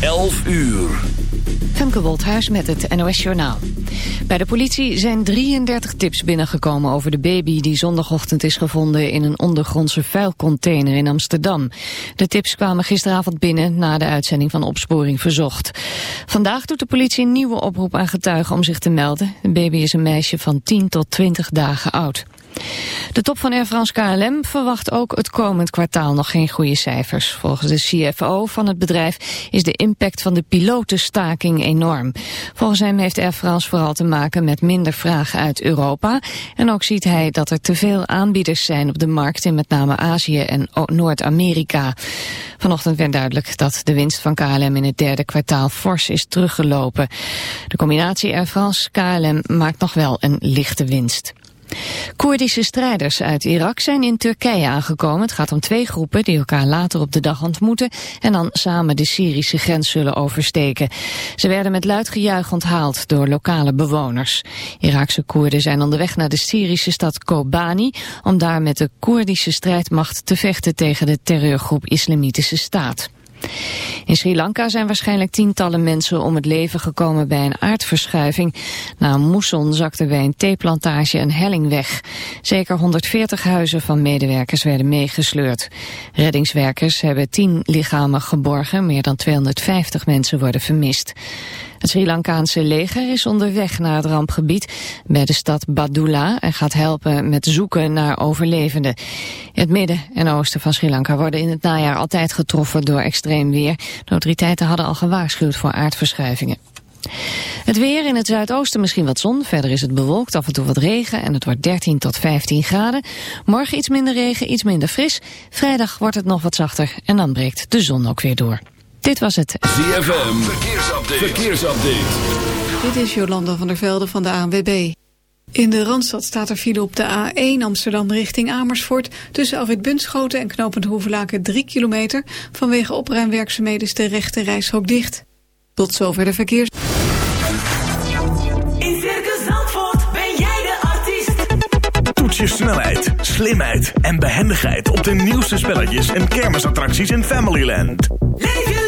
11 uur. Femke Wolthuis met het NOS Journaal. Bij de politie zijn 33 tips binnengekomen over de baby die zondagochtend is gevonden in een ondergrondse vuilcontainer in Amsterdam. De tips kwamen gisteravond binnen na de uitzending van Opsporing Verzocht. Vandaag doet de politie een nieuwe oproep aan getuigen om zich te melden. De baby is een meisje van 10 tot 20 dagen oud. De top van Air France KLM verwacht ook het komend kwartaal nog geen goede cijfers. Volgens de CFO van het bedrijf is de impact van de pilotenstaking enorm. Volgens hem heeft Air France vooral te maken met minder vragen uit Europa. En ook ziet hij dat er te veel aanbieders zijn op de markt in met name Azië en Noord-Amerika. Vanochtend werd duidelijk dat de winst van KLM in het derde kwartaal fors is teruggelopen. De combinatie Air France-KLM maakt nog wel een lichte winst. Koerdische strijders uit Irak zijn in Turkije aangekomen. Het gaat om twee groepen die elkaar later op de dag ontmoeten... en dan samen de Syrische grens zullen oversteken. Ze werden met luid gejuich onthaald door lokale bewoners. Iraakse Koerden zijn onderweg naar de Syrische stad Kobani... om daar met de Koerdische strijdmacht te vechten tegen de terreurgroep Islamitische Staat. In Sri Lanka zijn waarschijnlijk tientallen mensen om het leven gekomen bij een aardverschuiving. Na een moesson zakte bij een theeplantage een helling weg. Zeker 140 huizen van medewerkers werden meegesleurd. Reddingswerkers hebben tien lichamen geborgen, meer dan 250 mensen worden vermist. Het Sri Lankaanse leger is onderweg naar het rampgebied bij de stad Badula en gaat helpen met zoeken naar overlevenden. Het midden en oosten van Sri Lanka worden in het najaar altijd getroffen door extreem weer. De autoriteiten hadden al gewaarschuwd voor aardverschuivingen. Het weer in het zuidoosten misschien wat zon. Verder is het bewolkt, af en toe wat regen en het wordt 13 tot 15 graden. Morgen iets minder regen, iets minder fris. Vrijdag wordt het nog wat zachter en dan breekt de zon ook weer door. Dit was het. ZFM, verkeersupdate. verkeersupdate. Dit is Jolanda van der Velde van de ANWB. In de Randstad staat er file op de A1 Amsterdam richting Amersfoort... tussen Alfred Bunschoten en Knopend Hoevelaken 3 kilometer... vanwege opruimwerkzaamheden is de rechte reishok dicht. Tot zover de verkeers... In Circus Zandvoort ben jij de artiest. Toets je snelheid, slimheid en behendigheid... op de nieuwste spelletjes en kermisattracties in Familyland. Leef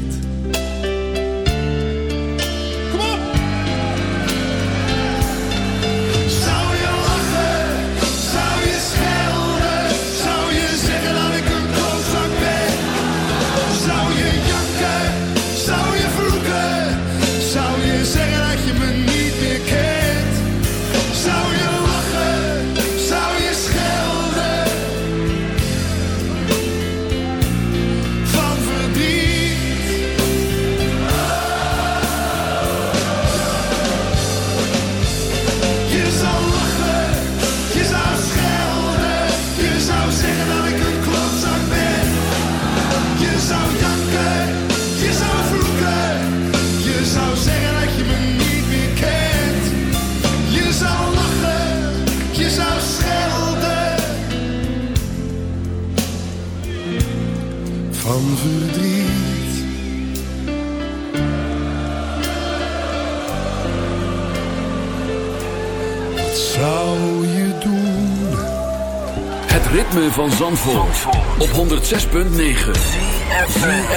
Van Zandvoort, op 106.9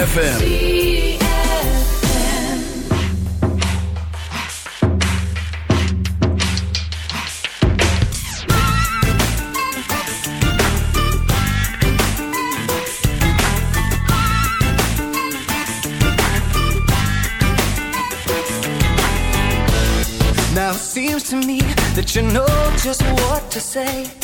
FM. Now it seems to me that you know just what to say.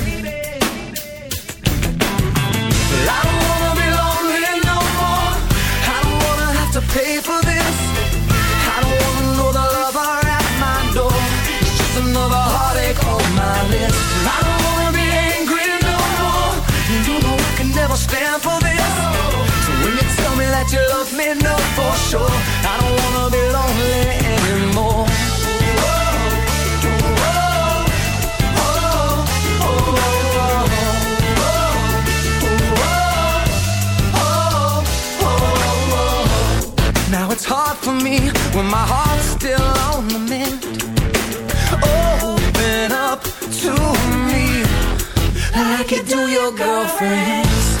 love me, no for sure. I don't wanna be lonely anymore. Now it's hard for me when my heart's still on the mend. Open up to me like you do your girlfriends.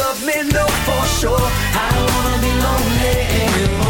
Love me, know for sure I don't wanna be lonely anymore.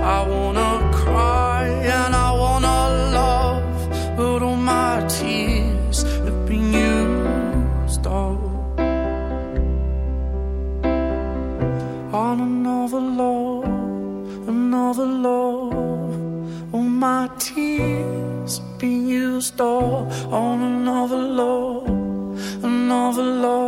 I wanna cry and I wanna love, but all my tears have been used up on another love, another love.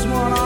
just wanna.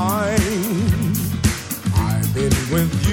Find. I've been with you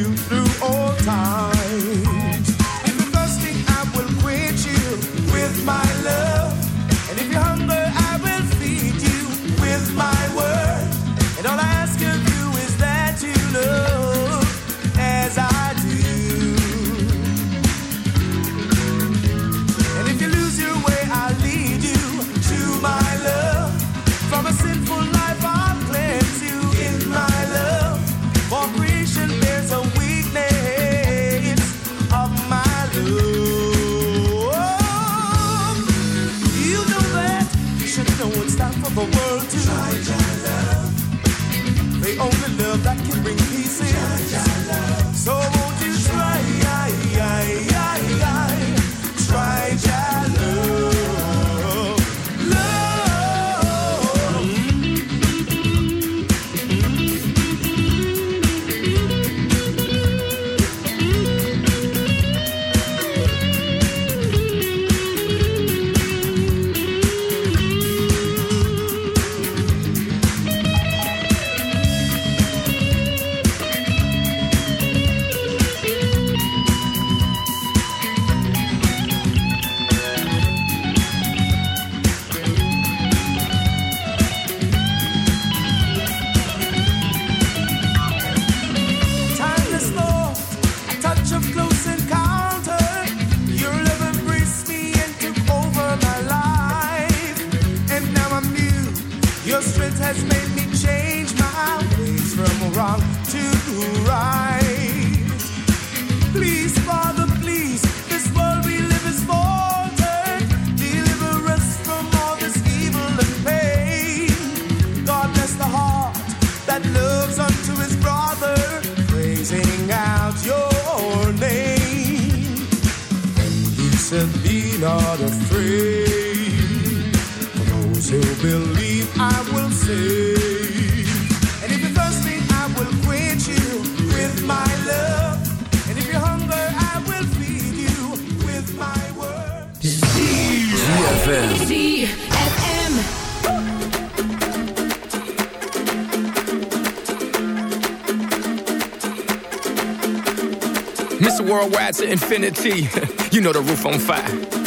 believe I will save. And if you're thirsty, I will quench you with my love. And if you're hungry, I will feed you with my word. ZFM. Mr. Worldwide to infinity, you know the roof on fire.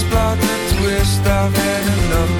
is blood, the twist I've had enough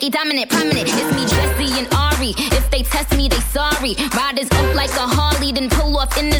Nicki dominant, prominent. It's me, Jessie and Ari. If they test me, they sorry. Riders up like a Harley, then pull off in this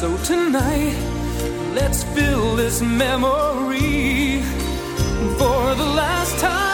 So tonight, let's fill this memory for the last time.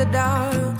the dark.